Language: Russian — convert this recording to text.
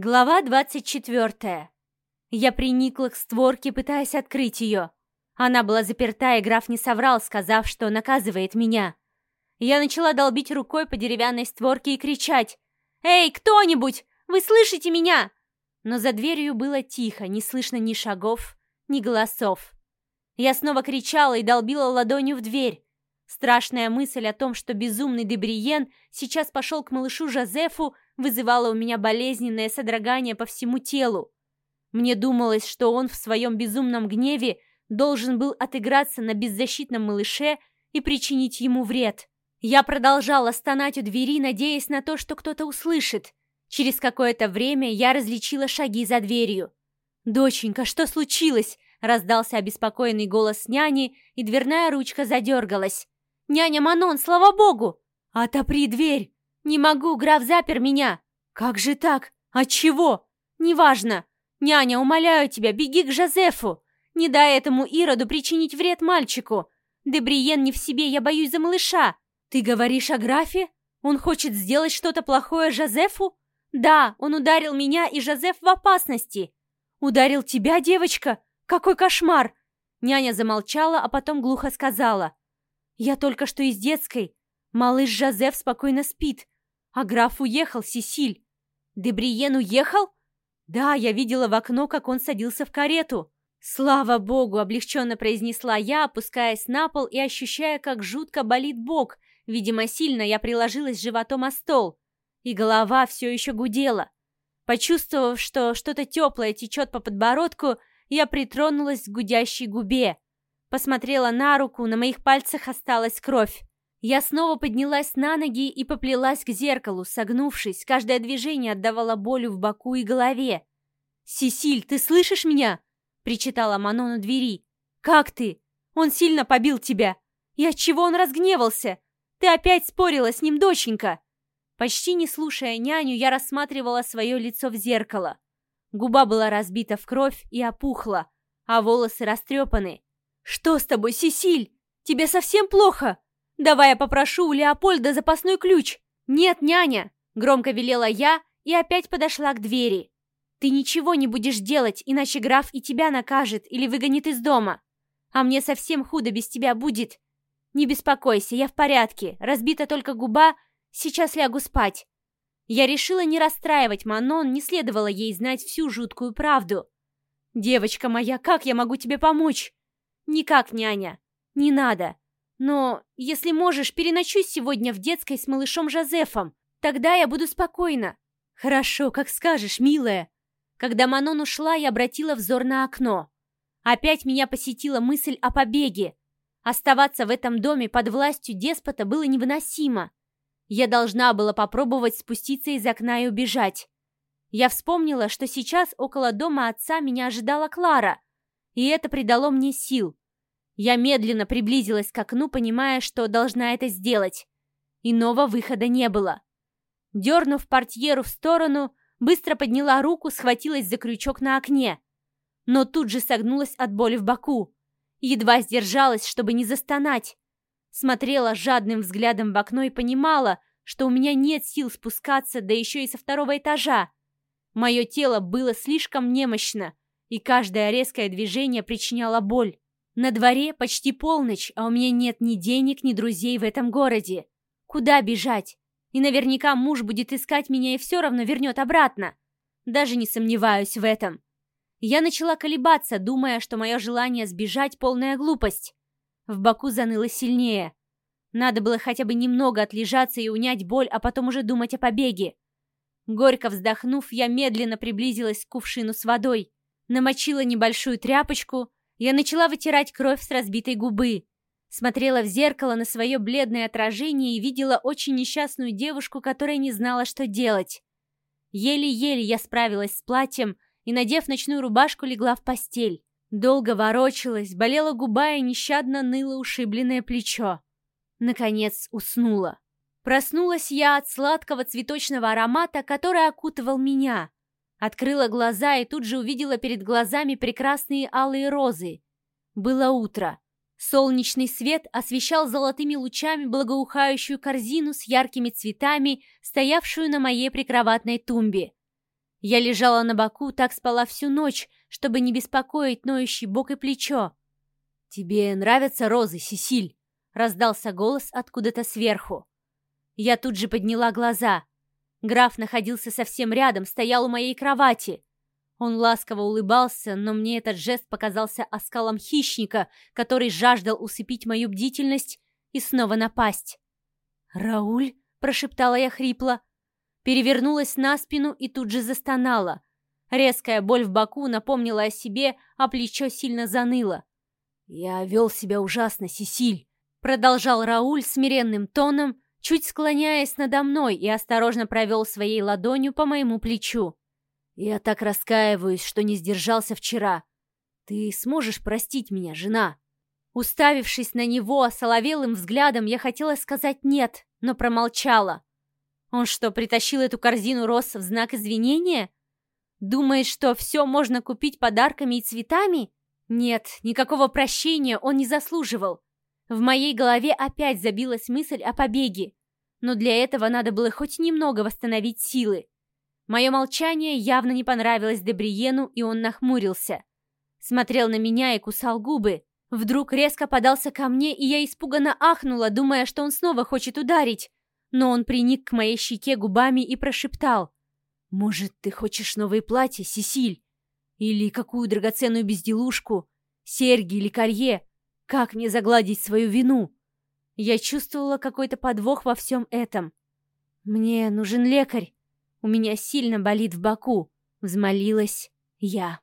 Глава 24. Я приникла к створке, пытаясь открыть ее. Она была заперта, и граф не соврал, сказав, что наказывает меня. Я начала долбить рукой по деревянной створке и кричать. «Эй, кто-нибудь! Вы слышите меня?» Но за дверью было тихо, не слышно ни шагов, ни голосов. Я снова кричала и долбила ладонью в дверь. Страшная мысль о том, что безумный Дебриен сейчас пошел к малышу Жозефу, вызывала у меня болезненное содрогание по всему телу. Мне думалось, что он в своем безумном гневе должен был отыграться на беззащитном малыше и причинить ему вред. Я продолжала стонать у двери, надеясь на то, что кто-то услышит. Через какое-то время я различила шаги за дверью. «Доченька, что случилось?» — раздался обеспокоенный голос няни, и дверная ручка задергалась. «Няня Манон, слава богу!» «Отопри дверь!» «Не могу, граф запер меня!» «Как же так? От чего?» «Неважно! Няня, умоляю тебя, беги к Жозефу! Не дай этому Ироду причинить вред мальчику! Дебриен не в себе, я боюсь за малыша!» «Ты говоришь о графе? Он хочет сделать что-то плохое Жозефу?» «Да, он ударил меня, и Жозеф в опасности!» «Ударил тебя, девочка? Какой кошмар!» Няня замолчала, а потом глухо сказала. Я только что из детской. Малыш Жозеф спокойно спит. А граф уехал, Сесиль. Дебриен уехал? Да, я видела в окно, как он садился в карету. Слава богу, облегченно произнесла я, опускаясь на пол и ощущая, как жутко болит бок. Видимо, сильно я приложилась животом о стол. И голова все еще гудела. Почувствовав, что что-то теплое течет по подбородку, я притронулась к гудящей губе. Посмотрела на руку, на моих пальцах осталась кровь. Я снова поднялась на ноги и поплелась к зеркалу, согнувшись. Каждое движение отдавало болью в боку и голове. «Сесиль, ты слышишь меня?» — причитала Манон у двери. «Как ты? Он сильно побил тебя. И от чего он разгневался? Ты опять спорила с ним, доченька!» Почти не слушая няню, я рассматривала свое лицо в зеркало. Губа была разбита в кровь и опухла, а волосы растрепаны. «Что с тобой, Сесиль? Тебе совсем плохо? Давай я попрошу у Леопольда запасной ключ!» «Нет, няня!» — громко велела я и опять подошла к двери. «Ты ничего не будешь делать, иначе граф и тебя накажет или выгонит из дома. А мне совсем худо без тебя будет. Не беспокойся, я в порядке, разбита только губа, сейчас лягу спать». Я решила не расстраивать Манон, не следовало ей знать всю жуткую правду. «Девочка моя, как я могу тебе помочь?» «Никак, няня. Не надо. Но, если можешь, переночуй сегодня в детской с малышом Жозефом. Тогда я буду спокойна». «Хорошо, как скажешь, милая». Когда Манон ушла, я обратила взор на окно. Опять меня посетила мысль о побеге. Оставаться в этом доме под властью деспота было невыносимо. Я должна была попробовать спуститься из окна и убежать. Я вспомнила, что сейчас около дома отца меня ожидала Клара, и это придало мне сил. Я медленно приблизилась к окну, понимая, что должна это сделать. Иного выхода не было. Дернув портьеру в сторону, быстро подняла руку, схватилась за крючок на окне. Но тут же согнулась от боли в боку. Едва сдержалась, чтобы не застонать. Смотрела жадным взглядом в окно и понимала, что у меня нет сил спускаться, да еще и со второго этажа. Мое тело было слишком немощно, и каждое резкое движение причиняло боль. На дворе почти полночь, а у меня нет ни денег, ни друзей в этом городе. Куда бежать? И наверняка муж будет искать меня и все равно вернет обратно. Даже не сомневаюсь в этом. Я начала колебаться, думая, что мое желание сбежать — полная глупость. В боку заныло сильнее. Надо было хотя бы немного отлежаться и унять боль, а потом уже думать о побеге. Горько вздохнув, я медленно приблизилась к кувшину с водой, намочила небольшую тряпочку — я начала вытирать кровь с разбитой губы. Смотрела в зеркало на свое бледное отражение и видела очень несчастную девушку, которая не знала, что делать. Еле-еле я справилась с платьем и, надев ночную рубашку, легла в постель. Долго ворочалась, болела губа и нещадно ныло ушибленное плечо. Наконец уснула. Проснулась я от сладкого цветочного аромата, который окутывал меня. Открыла глаза и тут же увидела перед глазами прекрасные алые розы. Было утро. Солнечный свет освещал золотыми лучами благоухающую корзину с яркими цветами, стоявшую на моей прикроватной тумбе. Я лежала на боку, так спала всю ночь, чтобы не беспокоить ноющий бок и плечо. «Тебе нравятся розы, Сесиль?» — раздался голос откуда-то сверху. Я тут же подняла глаза. Граф находился совсем рядом, стоял у моей кровати. Он ласково улыбался, но мне этот жест показался оскалом хищника, который жаждал усыпить мою бдительность и снова напасть. «Рауль?» — прошептала я хрипло. Перевернулась на спину и тут же застонала. Резкая боль в боку напомнила о себе, а плечо сильно заныло. «Я вел себя ужасно, Сесиль», — продолжал Рауль смиренным тоном, чуть склоняясь надо мной и осторожно провел своей ладонью по моему плечу. «Я так раскаиваюсь, что не сдержался вчера. Ты сможешь простить меня, жена?» Уставившись на него соловелым взглядом, я хотела сказать «нет», но промолчала. Он что, притащил эту корзину роз в знак извинения? Думает, что все можно купить подарками и цветами? Нет, никакого прощения он не заслуживал. В моей голове опять забилась мысль о побеге. Но для этого надо было хоть немного восстановить силы. Мое молчание явно не понравилось Дебриену, и он нахмурился. Смотрел на меня и кусал губы. Вдруг резко подался ко мне, и я испуганно ахнула, думая, что он снова хочет ударить. Но он приник к моей щеке губами и прошептал. «Может, ты хочешь новое платье, Сесиль? Или какую драгоценную безделушку? Серьги или колье? Как мне загладить свою вину?» Я чувствовала какой-то подвох во всем этом. «Мне нужен лекарь. У меня сильно болит в боку», — взмолилась я.